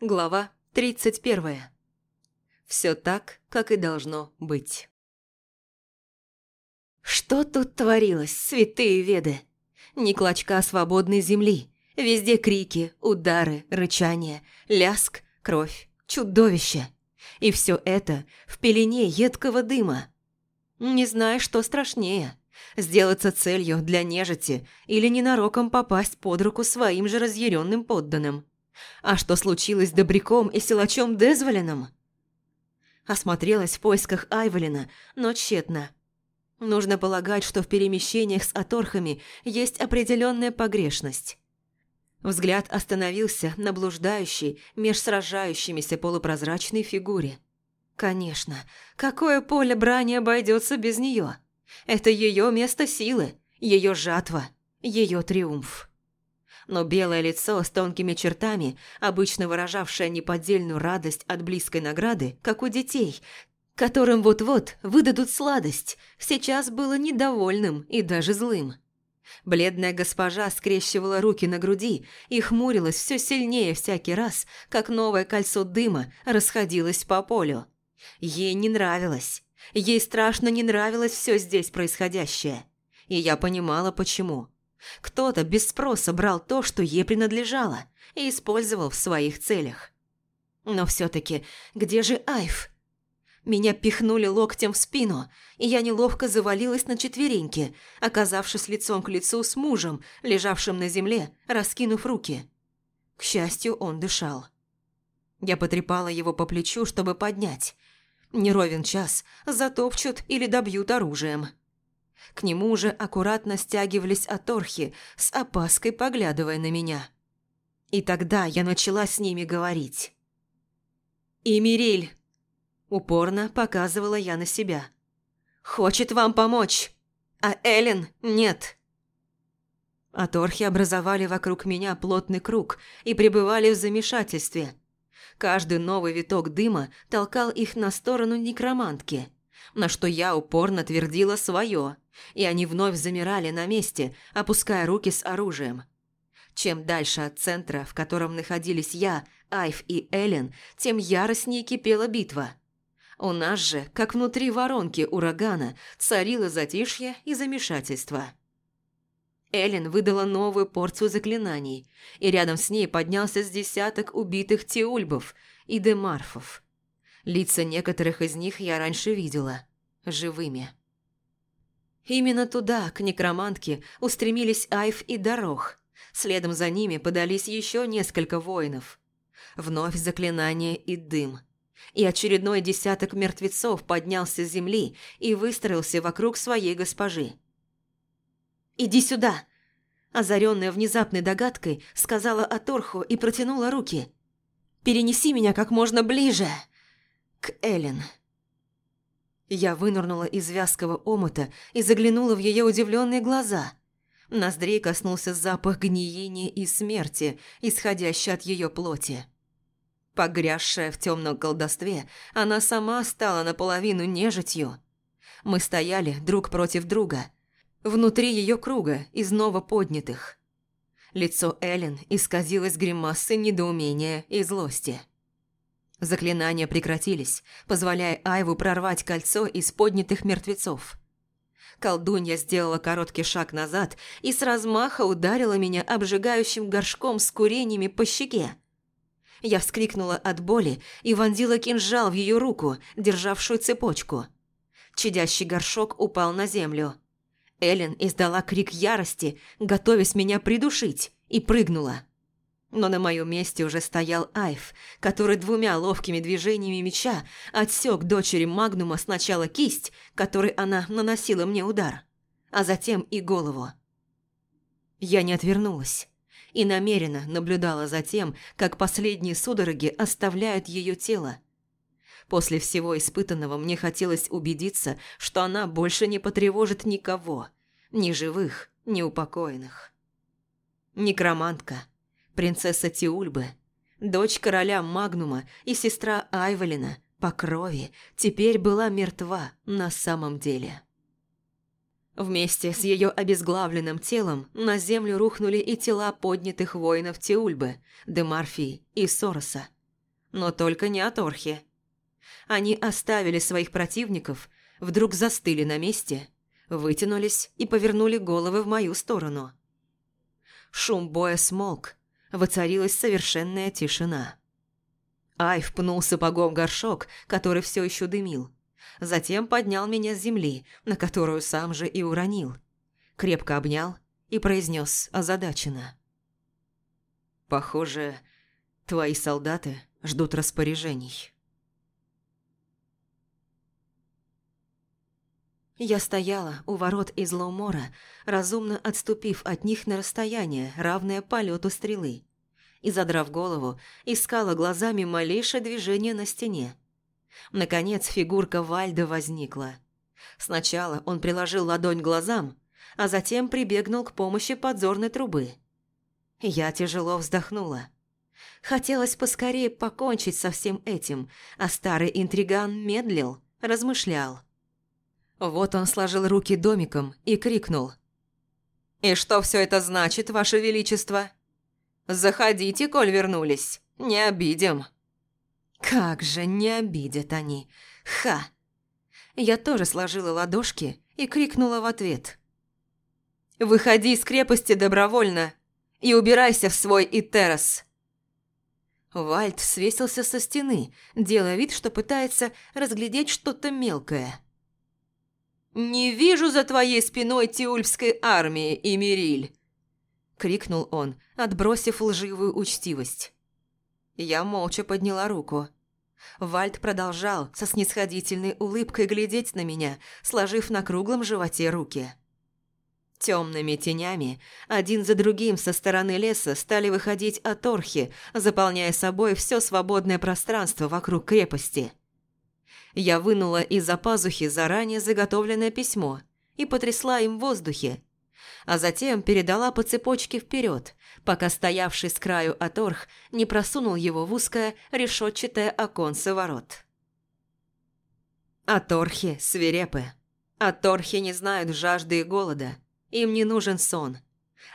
Глава 31. Все так, как и должно быть. Что тут творилось, святые веды? Ни клочка свободной земли. Везде крики, удары, рычания, ляск, кровь, чудовище. И все это в пелене едкого дыма. Не знаю, что страшнее. Сделаться целью для нежити или ненароком попасть под руку своим же разъяренным подданным. А что случилось с Добряком и силачом Дезволином? Осмотрелась в поисках Айволина, но тщетно. Нужно полагать, что в перемещениях с аторхами есть определенная погрешность. Взгляд остановился на блуждающей, меж сражающимися полупрозрачной фигуре. Конечно, какое поле брани обойдется без нее? Это ее место силы, ее жатва, ее триумф но белое лицо с тонкими чертами, обычно выражавшее неподдельную радость от близкой награды, как у детей, которым вот-вот выдадут сладость, сейчас было недовольным и даже злым. Бледная госпожа скрещивала руки на груди и хмурилась все сильнее всякий раз, как новое кольцо дыма расходилось по полю. Ей не нравилось. Ей страшно не нравилось все здесь происходящее. И я понимала, почему. Кто-то без спроса брал то, что ей принадлежало, и использовал в своих целях. Но все-таки, где же Айв? Меня пихнули локтем в спину, и я неловко завалилась на четвереньки, оказавшись лицом к лицу с мужем, лежавшим на земле, раскинув руки. К счастью, он дышал. Я потрепала его по плечу, чтобы поднять. Не ровен час, затопчут или добьют оружием. К нему уже аккуратно стягивались оторхи, с опаской поглядывая на меня. И тогда я начала с ними говорить. «Имириль!» – упорно показывала я на себя. «Хочет вам помочь, а Эллен нет!» Аторхи образовали вокруг меня плотный круг и пребывали в замешательстве. Каждый новый виток дыма толкал их на сторону некромантки, на что я упорно твердила свое – и они вновь замирали на месте, опуская руки с оружием. Чем дальше от центра, в котором находились я, Айв и Эллен, тем яростнее кипела битва. У нас же, как внутри воронки урагана, царило затишье и замешательство. Эллен выдала новую порцию заклинаний, и рядом с ней поднялся с десяток убитых теульбов и демарфов. Лица некоторых из них я раньше видела, живыми. Именно туда, к некромантке, устремились Айв и Дорог. Следом за ними подались еще несколько воинов. Вновь заклинание и дым. И очередной десяток мертвецов поднялся с земли и выстроился вокруг своей госпожи. «Иди сюда!» Озаренная внезапной догадкой, сказала Аторху и протянула руки. «Перенеси меня как можно ближе!» К Эллен. Я вынырнула из вязкого омута и заглянула в ее удивленные глаза. Ноздрей коснулся запах гниения и смерти, исходящий от ее плоти. Погрязшая в темном колдовстве, она сама стала наполовину нежитью. Мы стояли друг против друга, внутри ее круга из новоподнятых. Лицо Эллен исказилось гримасой недоумения и злости. Заклинания прекратились, позволяя Айву прорвать кольцо из поднятых мертвецов. Колдунья сделала короткий шаг назад и с размаха ударила меня обжигающим горшком с курениями по щеке. Я вскрикнула от боли и вонзила кинжал в ее руку, державшую цепочку. Чадящий горшок упал на землю. Эллен издала крик ярости, готовясь меня придушить, и прыгнула. Но на моем месте уже стоял Айв, который двумя ловкими движениями меча отсек дочери Магнума сначала кисть, которой она наносила мне удар, а затем и голову. Я не отвернулась и намеренно наблюдала за тем, как последние судороги оставляют ее тело. После всего испытанного мне хотелось убедиться, что она больше не потревожит никого, ни живых, ни упокоенных. Некромантка – принцесса Тиульбы, дочь короля Магнума и сестра Айвелина по крови, теперь была мертва на самом деле. Вместе с ее обезглавленным телом на землю рухнули и тела поднятых воинов Тиульбы, Демарфии и Сороса. но только не от Орхи. Они оставили своих противников, вдруг застыли на месте, вытянулись и повернули головы в мою сторону. Шум боя смолк, воцарилась совершенная тишина. Ай впнул сапогом горшок, который все еще дымил. Затем поднял меня с земли, на которую сам же и уронил. Крепко обнял и произнес озадаченно. «Похоже, твои солдаты ждут распоряжений». Я стояла у ворот из Лоумора, разумно отступив от них на расстояние, равное полету стрелы, и, задрав голову, искала глазами малейшее движение на стене. Наконец фигурка Вальда возникла. Сначала он приложил ладонь к глазам, а затем прибегнул к помощи подзорной трубы. Я тяжело вздохнула. Хотелось поскорее покончить со всем этим, а старый интриган медлил, размышлял – вот он сложил руки домиком и крикнул. «И что все это значит, Ваше Величество? Заходите, коль вернулись, не обидим». Как же не обидят они, ха! Я тоже сложила ладошки и крикнула в ответ. «Выходи из крепости добровольно и убирайся в свой Итерос!» Вальд свесился со стены, делая вид, что пытается разглядеть что-то мелкое. «Не вижу за твоей спиной Тиульфской армии, Эмириль!» Крикнул он, отбросив лживую учтивость. Я молча подняла руку. Вальд продолжал со снисходительной улыбкой глядеть на меня, сложив на круглом животе руки. Темными тенями, один за другим со стороны леса стали выходить оторхи, заполняя собой все свободное пространство вокруг крепости. Я вынула из-за пазухи заранее заготовленное письмо и потрясла им в воздухе, а затем передала по цепочке вперед, пока стоявший с краю оторх не просунул его в узкое решетчатое оконце ворот. Аторхи свирепы. Аторхи не знают жажды и голода. Им не нужен сон.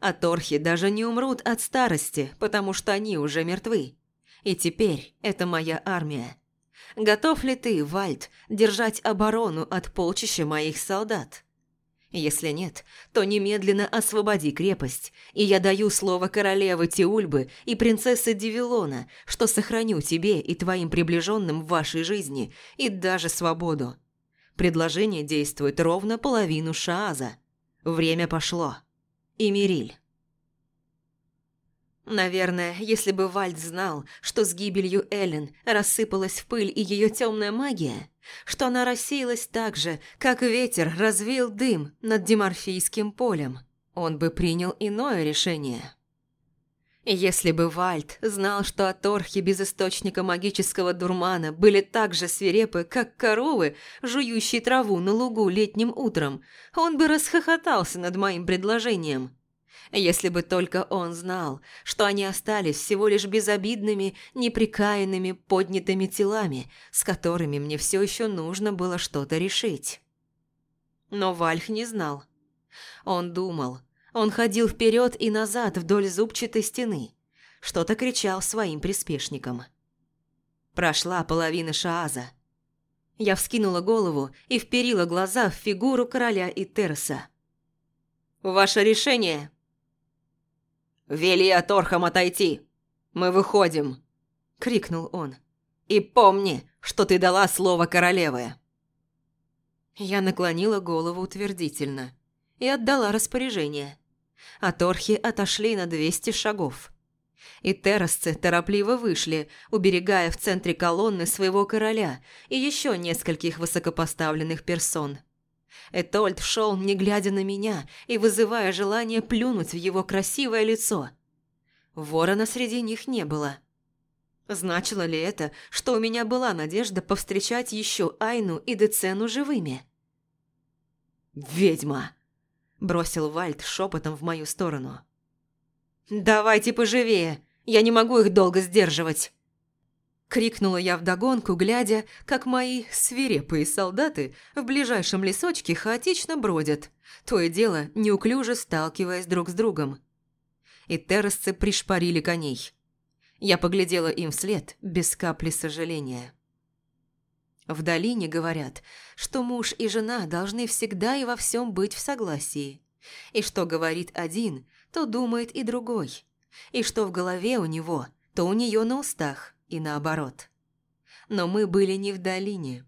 Аторхи даже не умрут от старости, потому что они уже мертвы. И теперь это моя армия. Готов ли ты, Вальд, держать оборону от полчища моих солдат? Если нет, то немедленно освободи крепость, и я даю слово королевы Тиульбы и принцессы Дивилона, что сохраню тебе и твоим приближенным в вашей жизни и даже свободу. Предложение действует ровно половину Шааза. Время пошло. Эмириль. Наверное, если бы Вальд знал, что с гибелью Эллен рассыпалась в пыль и ее темная магия, что она рассеялась так же, как ветер развеял дым над Деморфийским полем, он бы принял иное решение. Если бы Вальд знал, что оторхи без источника магического дурмана были так же свирепы, как коровы, жующие траву на лугу летним утром, он бы расхохотался над моим предложением – если бы только он знал, что они остались всего лишь безобидными, неприкаянными, поднятыми телами, с которыми мне все еще нужно было что-то решить. Но Вальх не знал. Он думал. Он ходил вперед и назад вдоль зубчатой стены. Что-то кричал своим приспешникам. Прошла половина Шааза. Я вскинула голову и вперила глаза в фигуру короля Итерса. «Ваше решение!» «Вели Аторхам отойти! Мы выходим!» – крикнул он. «И помни, что ты дала слово королевы!» Я наклонила голову утвердительно и отдала распоряжение. Аторхи отошли на двести шагов. И террасцы торопливо вышли, уберегая в центре колонны своего короля и еще нескольких высокопоставленных персон – Этольд шел, не глядя на меня и вызывая желание плюнуть в его красивое лицо. Ворона среди них не было. Значило ли это, что у меня была надежда повстречать еще Айну и Децену живыми? «Ведьма!» – бросил Вальд шепотом в мою сторону. «Давайте поживее! Я не могу их долго сдерживать!» Крикнула я вдогонку, глядя, как мои свирепые солдаты в ближайшем лесочке хаотично бродят, то и дело неуклюже сталкиваясь друг с другом. И террасцы пришпорили коней. Я поглядела им вслед, без капли сожаления. В долине говорят, что муж и жена должны всегда и во всем быть в согласии. И что говорит один, то думает и другой. И что в голове у него, то у нее на устах, и наоборот. Но мы были не в долине.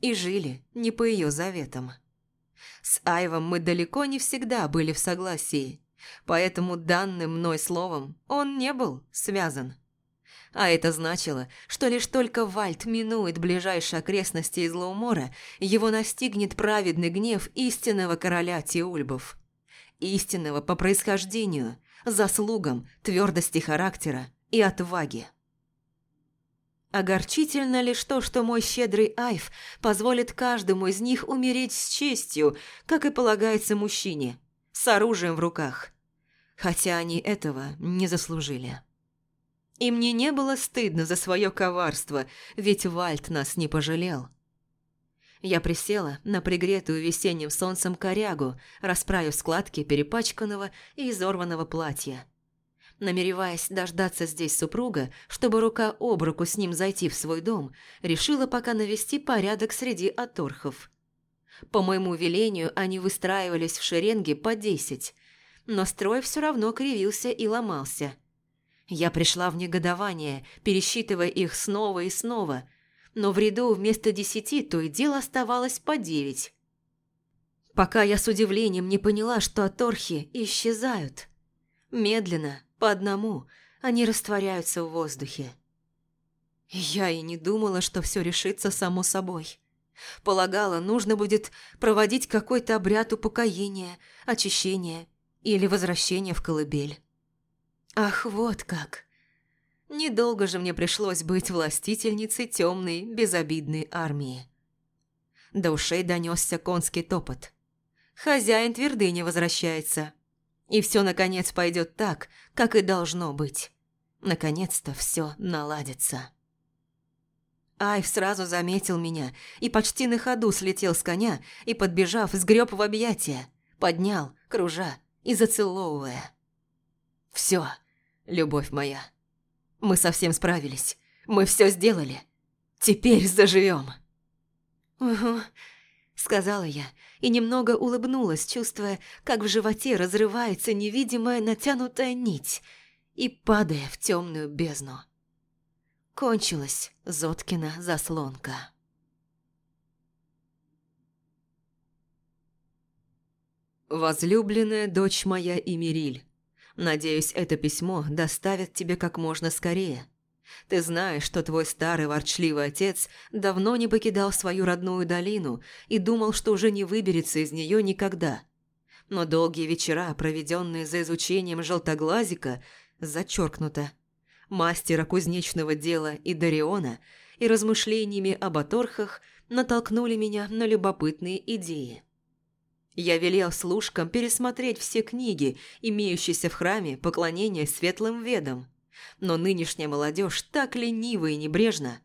И жили не по ее заветам. С Айвом мы далеко не всегда были в согласии. Поэтому данным мной словом он не был связан. А это значило, что лишь только Вальт минует ближайшие окрестности из Лаумора, его настигнет праведный гнев истинного короля Тиульбов. Истинного по происхождению, заслугам, твердости характера и отваги. Огорчительно лишь то, что мой щедрый Айв позволит каждому из них умереть с честью, как и полагается мужчине, с оружием в руках. Хотя они этого не заслужили. И мне не было стыдно за свое коварство, ведь Вальт нас не пожалел. Я присела на пригретую весенним солнцем корягу, расправив складки перепачканного и изорванного платья. Намереваясь дождаться здесь супруга, чтобы рука об руку с ним зайти в свой дом, решила пока навести порядок среди оторхов. По моему велению они выстраивались в шеренге по десять, но строй все равно кривился и ломался – я пришла в негодование, пересчитывая их снова и снова, но в ряду вместо десяти то и дело оставалось по девять. Пока я с удивлением не поняла, что аторхи исчезают. Медленно, по одному, они растворяются в воздухе. Я и не думала, что все решится само собой. Полагала, нужно будет проводить какой-то обряд упокоения, очищения или возвращения в колыбель. Ах, вот как. Недолго же мне пришлось быть властительницей темной, безобидной армии. До ушей донесся конский топот. Хозяин твердыни возвращается. И все, наконец, пойдет так, как и должно быть. Наконец-то все наладится. Айв сразу заметил меня и почти на ходу слетел с коня и, подбежав, сгреб в объятия, поднял, кружа и зацеловывая. «Все, любовь моя. Мы совсем справились. Мы все сделали. Теперь заживем. «Угу», — сказала я и немного улыбнулась, чувствуя, как в животе разрывается невидимая натянутая нить и падая в темную бездну. Кончилась Зоткина заслонка. Возлюбленная дочь моя Эмириль, Надеюсь, это письмо доставят тебе как можно скорее. Ты знаешь, что твой старый ворчливый отец давно не покидал свою родную долину и думал, что уже не выберется из нее никогда. Но долгие вечера, проведенные за изучением желтоглазика, зачеркнуто, мастера кузнечного дела и Дариона, и размышлениями об оторхах натолкнули меня на любопытные идеи. Я велел служкам пересмотреть все книги, имеющиеся в храме поклонения светлым ведам. Но нынешняя молодежь так ленива и небрежна.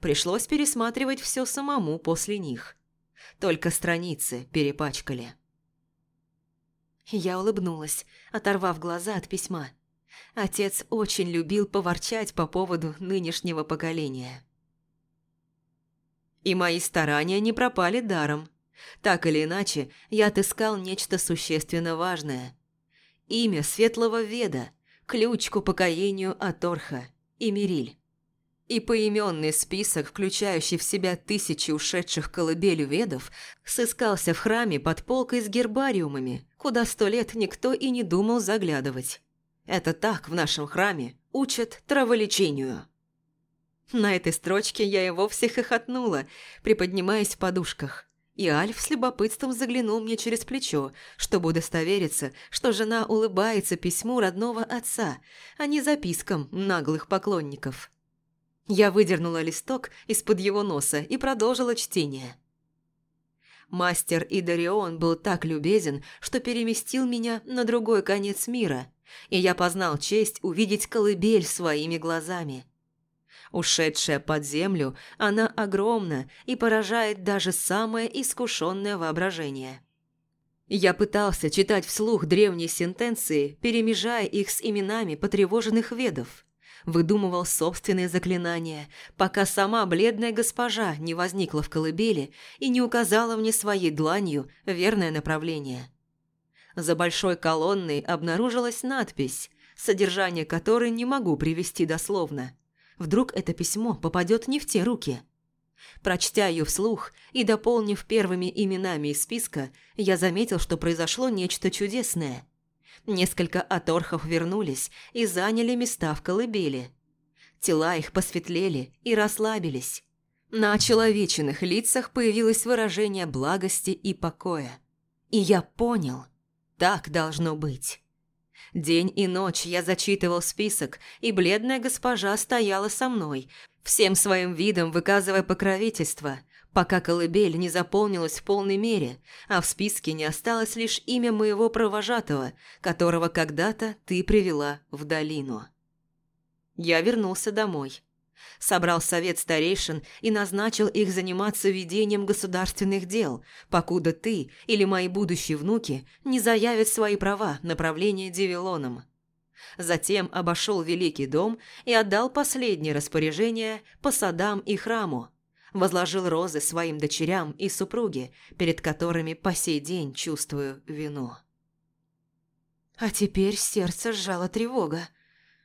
Пришлось пересматривать все самому после них. Только страницы перепачкали. Я улыбнулась, оторвав глаза от письма. Отец очень любил поворчать по поводу нынешнего поколения. И мои старания не пропали даром. Так или иначе, я отыскал нечто существенно важное. Имя Светлого Веда, ключ к упокоению Аторха, Эмириль. И поименный список, включающий в себя тысячи ушедших колыбелью ведов, сыскался в храме под полкой с гербариумами, куда сто лет никто и не думал заглядывать. Это так в нашем храме учат траволечению. На этой строчке я и вовсе хохотнула, приподнимаясь в подушках и Альф с любопытством заглянул мне через плечо, чтобы удостовериться, что жена улыбается письму родного отца, а не запискам наглых поклонников. Я выдернула листок из-под его носа и продолжила чтение. Мастер Идарион был так любезен, что переместил меня на другой конец мира, и я познал честь увидеть колыбель своими глазами – Ушедшая под землю, она огромна и поражает даже самое искушенное воображение. Я пытался читать вслух древние сентенции, перемежая их с именами потревоженных ведов, выдумывал собственные заклинания, пока сама бледная госпожа не возникла в колыбели и не указала мне своей дланью верное направление. За большой колонной обнаружилась надпись, содержание которой не могу привести дословно. Вдруг это письмо попадет не в те руки. Прочтя ее вслух и дополнив первыми именами из списка, я заметил, что произошло нечто чудесное – Несколько оторхов вернулись и заняли места в колыбели. Тела их посветлели и расслабились. На очеловеченных лицах появилось выражение благости и покоя. И я понял, так должно быть. День и ночь я зачитывал список, и бледная госпожа стояла со мной, всем своим видом выказывая покровительство, пока колыбель не заполнилась в полной мере, а в списке не осталось лишь имя моего провожатого, которого когда-то ты привела в долину. Я вернулся домой. Собрал совет старейшин и назначил их заниматься ведением государственных дел, покуда ты или мои будущие внуки не заявят свои права на правление Девилоном. Затем обошел Великий дом и отдал последнее распоряжение по садам и храму, возложил розы своим дочерям и супруге, перед которыми по сей день чувствую вину. А теперь сердце сжало тревога.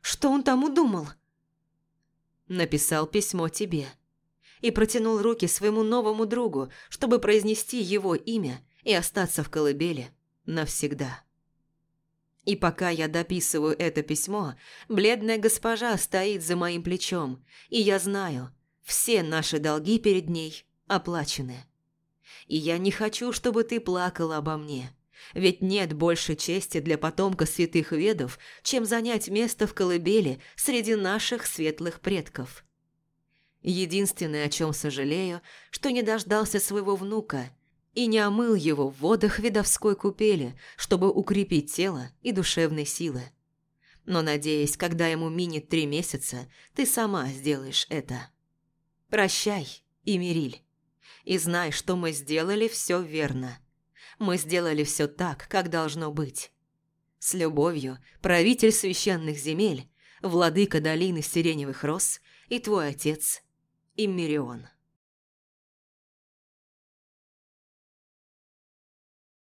Что он там удумал? Написал письмо тебе и протянул руки своему новому другу, чтобы произнести его имя и остаться в колыбели навсегда. И пока я дописываю это письмо, бледная госпожа стоит за моим плечом, и я знаю, все наши долги перед ней оплачены. И я не хочу, чтобы ты плакала обо мне. Ведь нет больше чести для потомка святых ведов, чем занять место в колыбели среди наших светлых предков. Единственное, о чем сожалею, что не дождался своего внука и не омыл его в водах видовской купели, чтобы укрепить тело и душевные силы. Но, надеюсь, когда ему минет три месяца, ты сама сделаешь это. Прощай, Имериль. И знай, что мы сделали все верно. Мы сделали все так, как должно быть. С любовью, правитель священных земель, владыка долины сиреневых роз и твой отец Иммерион.